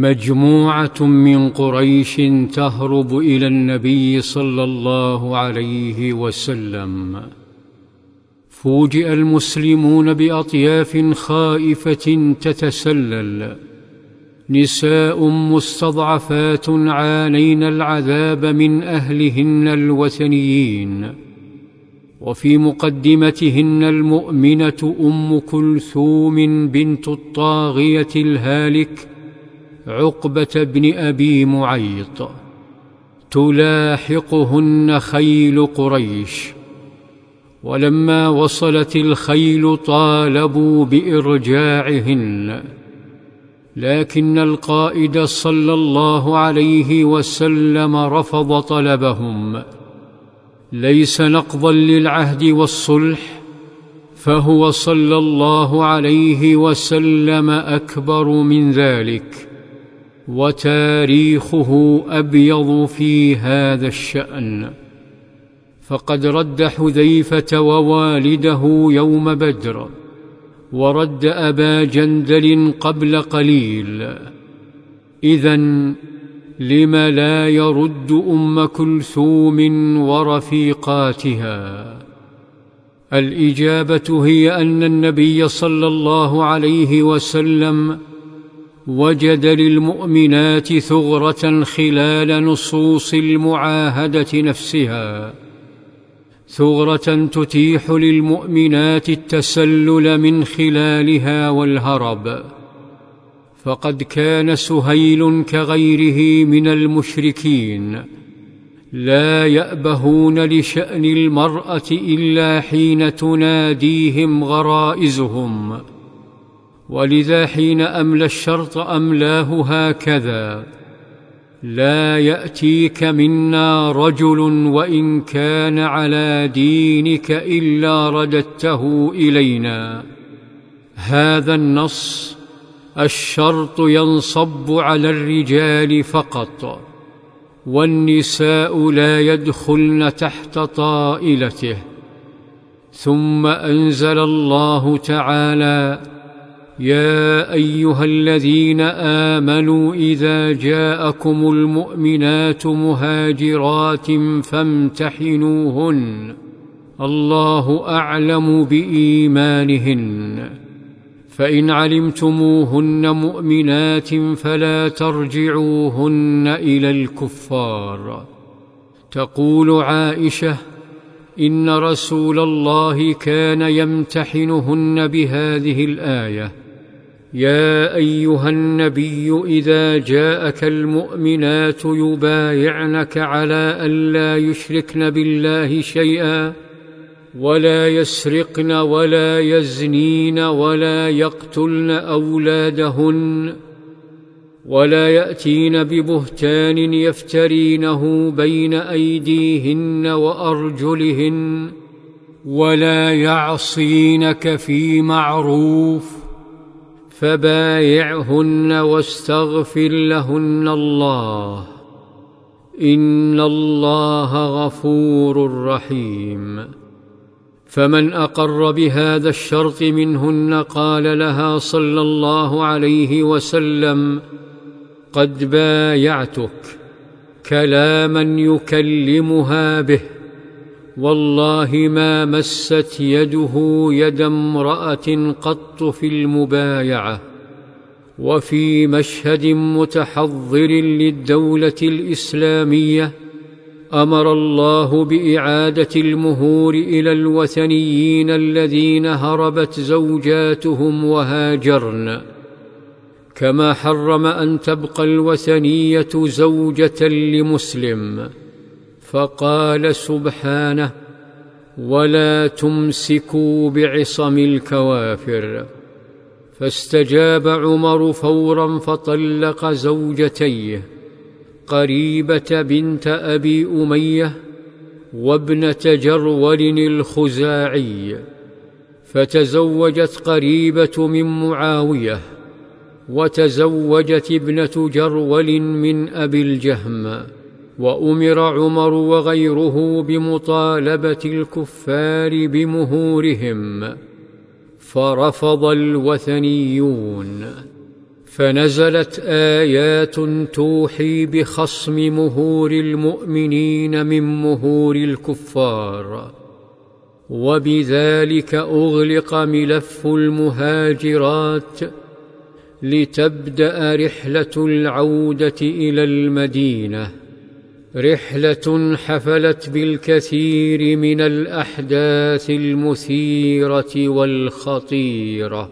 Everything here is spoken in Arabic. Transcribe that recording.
مجموعة من قريش تهرب إلى النبي صلى الله عليه وسلم. فوجئ المسلمون بأطياف خائفة تتسلل. نساء مستضعفات عانين العذاب من أهلهن الوثنيين. وفي مقدمتهن المؤمنة أم كلثوم بنت الطاغية الهالك عقبة بن أبي معيط. تلاحقهن خيل قريش. ولما وصلت الخيل طالبوا بإرجاعهن. لكن القائد صلى الله عليه وسلم رفض طلبهم. ليس نقضا للعهد والصلح فهو صلى الله عليه وسلم أكبر من ذلك. وتاريخه أبيض في هذا الشأن. فقد رد حذيفة ووالده يوم بدر ورد أبا جندل قبل قليل. اذا لم لا يرد أم كلثوم ورفيقاتها. الإجابة هي أن النبي صلى الله عليه وسلم وجد للمؤمنات ثغرة خلال نصوص المعاهدة نفسها. ثغرة تتيح للمؤمنات التسلل من خلالها والهرب. فقد كان سهيل كغيره من المشركين. لا يأبهون لشأن المرأة إلا حين تناديهم غرائزهم. ولذا حين أملى الشرط أملاه هكذا لا يأتيك منا رجل وإن كان على دينك إلا رددته إلينا. هذا النص الشرط ينصب على الرجال فقط والنساء لا يدخلن تحت طائلته. ثم أنزل الله تعالى يا أيها الذين آمنوا إذا جاءكم المؤمنات مهاجرات فامتحنوهن. الله أعلم بإيمانهن. فإن علمتموهن مؤمنات فلا ترجعوهن إلى الكفار. تقول عائشة إن رسول الله كان يمتحنهن بهذه الآية. يا أيها النبي إذا جاءك المؤمنات يبايعنك على الا يشركن بالله شيئا ولا يسرقن ولا يزنين ولا يقتلن أولادهن ولا يأتين ببهتان يفترينه بين أيديهن وأرجلهن ولا يعصينك في معروف فبايعهن واستغفر لهن الله. إن الله غفور رحيم. فمن أقر بهذا الشرط منهن قال لها صلى الله عليه وسلم قد بايعتك. كلاما يكلمها به. والله ما مست يده يد امرأة قط في المبايعة وفي مشهد متحضر للدولة الإسلامية أمر الله بإعادة المهور إلى الوثنيين الذين هربت زوجاتهم وهاجرن. كما حرم أن تبقى الوثنية زوجة لمسلم. فقال سبحانه ولا تمسكوا بعصم الكوافر. فاستجاب عمر فورا فطلق زوجتيه قريبة بنت أبي أمية وابنة جرول الخزاعي. فتزوجت قريبة من معاوية وتزوجت ابنة جرول من أبي الجهم. وأمر عمر وغيره بمطالبة الكفار بمهورهم فرفض الوثنيون. فنزلت آيات توحي بخصم مهور المؤمنين من مهور الكفار وبذلك أغلق ملف المهاجرات لتبدأ رحلة العودة إلى المدينة. رحلة حفلت بالكثير من الأحداث المثيرة والخطيرة.